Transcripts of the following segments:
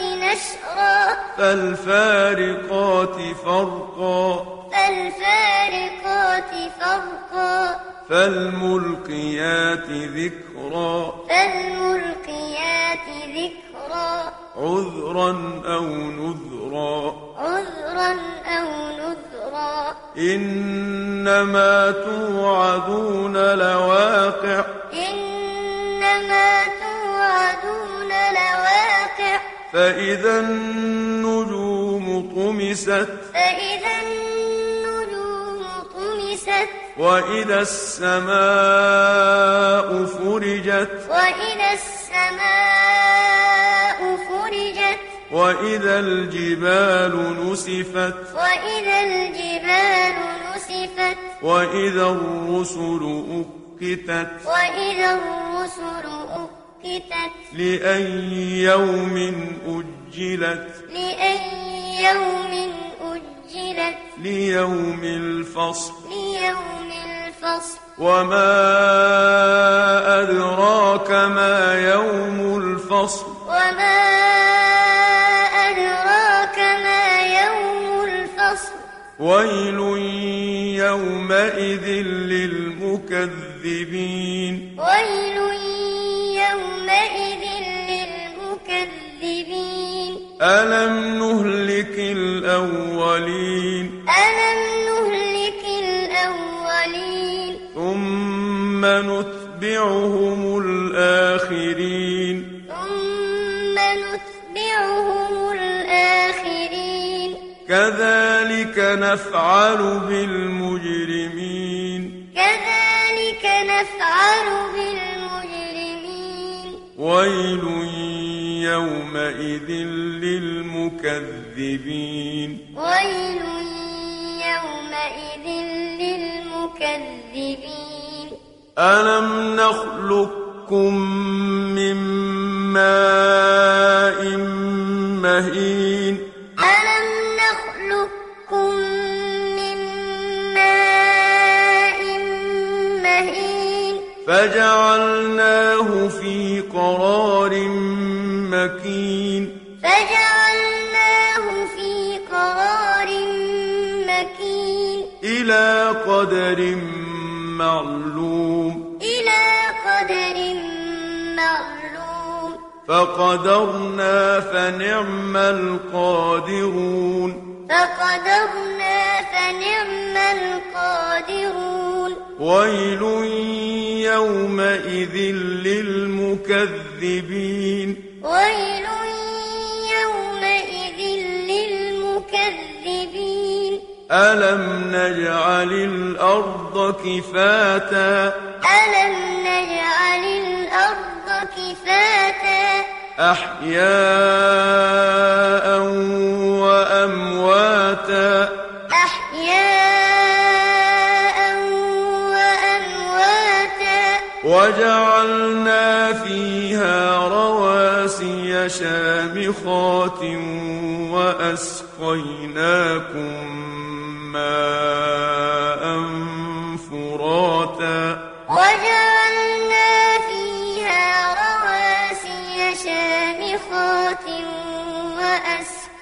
نشرا. فالفارقات فرقا. فالفارقات فرقا. فالملقيات ذكرا. فالملقيات ذكرا. عذرا أو نذرا. عذرا أو نذرا. إنما توعدون لواقع. إنما فإذا النجوم طمست فإذا النجوم طمست وإذا السماء فرجت وإذا السماء فرجت وإذا الجبال نسفت وإذا الجبال نسفت وإذا الرسل أقتت وإذا الرسل أقتت لأي يوم أجلت لأي يوم أجلت ليوم الفصل ليوم الفصل وما أدراك ما يوم الفصل وما أدراك ما يوم الفصل ويل يومئذ للمكذبين ويل ألم نهلك الأولين ألم نهلك الأولين ثم نتبعهم الآخرين ثم نتبعهم الآخرين كذلك نفعل بالمجرمين كذلك نفعل بالمجرمين ويل يومئذ للمكذبين. ويل يومئذ للمكذبين. ألم نخلقكم من ماء مهين؟ ألم نخلقكم من ماء مهين؟ فجعلناه في قرار مكين. فجعلناه في قرار مكين. إلى قدر معلوم. إلى قدر معلوم. فقدرنا فنعم القادرون. فقدرنا فنعم القادرون. ويل يومئذ للمكذبين. ويل يومئذ للمكذبين. ألم نجعل الأرض كفاتا؟ ألم نجعل الأرض كفاتا؟ أحياء وأمواتا. أحياء وأمواتا. وجعلنا فيها رواسي شامخات وأسقيناكم ماء فراتا. وجعلنا فيها رواسي شامخات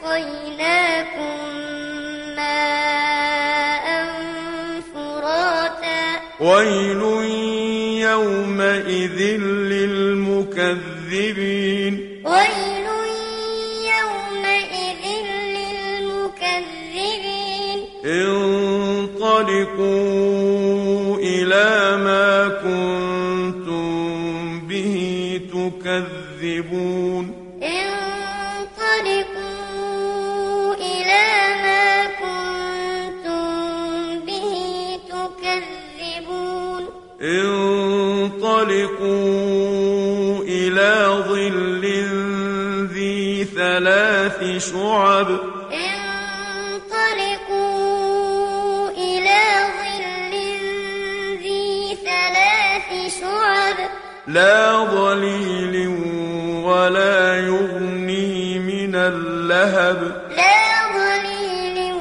وأسقيناكم ماء فراتا. ويل يومئذ للمكذبين. ويل يومئذ للمكذبين. انطلقوا إلى ما كنتم به تكذبون. انطلقوا إلى ما كنتم به تكذبون. انطلقوا ثلاث شعب. انطلقوا إلى ظل ذي ثلاث شعب. لا ظليل ولا يغني من اللهب. لا ظليل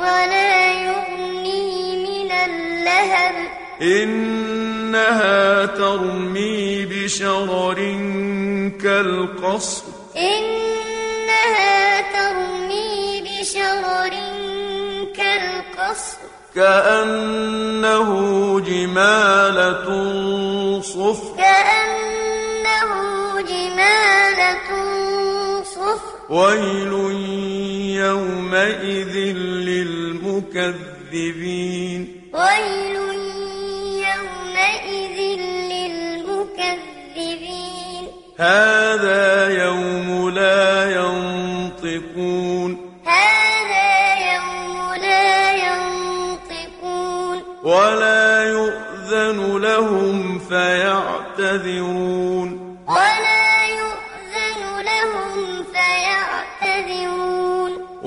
ولا يغني من اللهب. إنها ترمي بشرر كالقصر. إن كأنه جمالة صفر. كأنه جمالة صفر. ويل يومئذ للمكذبين. ويل يومئذ للمكذبين. هذا يوم لا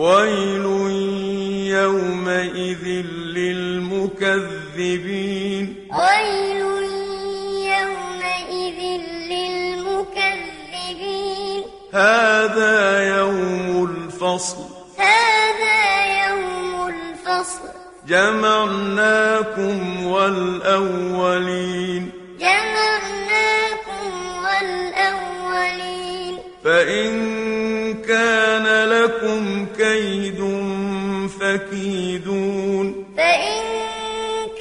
ويل يومئذ للمكذبين. ويل يومئذ للمكذبين. هذا يوم الفصل. هذا يوم الفصل. جمعناكم والأولين. جمعناكم والأولين. فإن لكم كيد فكيدون. فإن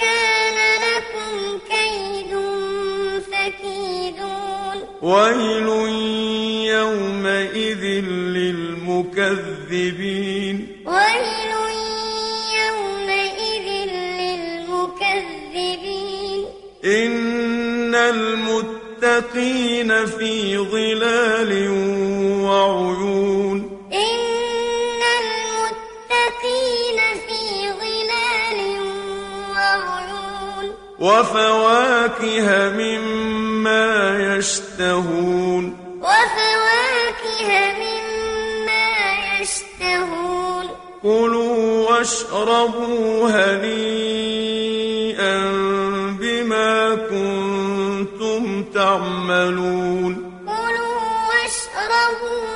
كان لكم كيد فكيدون. ويل يومئذ للمكذبين. ويل يومئذ للمكذبين. إن المتقين في ظلال وعيون. وفواكه مما يشتهون. وفواكه مما يشتهون. كلوا واشربوا هنيئا بما كنتم تعملون. كلوا واشربوا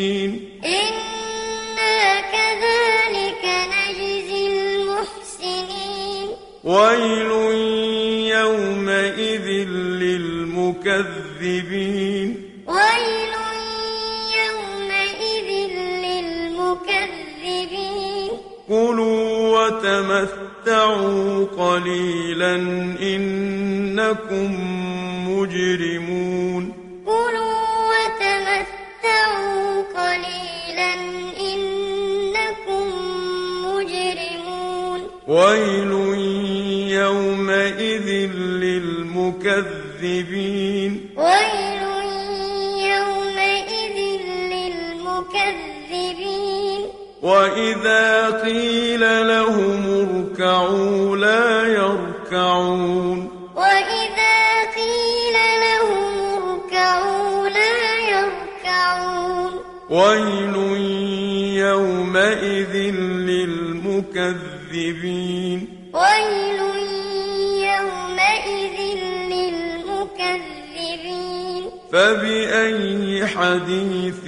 المحسنين إنا كذلك نجزي المحسنين. ويل يومئذ للمكذبين. ويل يومئذ للمكذبين. كلوا وتمتعوا قليلا إنكم مجرمون. ويل يومئذ للمكذبين. ويل يومئذ للمكذبين. وإذا قيل لهم اركعوا لا يركعون. وإذا قيل لهم اركعوا لا يركعون. ويل يومئذ للمكذبين ويل يومئذ للمكذبين. فبأي حديث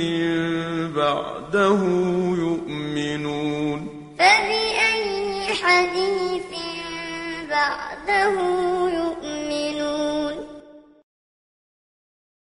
بعده يؤمنون؟ فبأي حديث بعده يؤمنون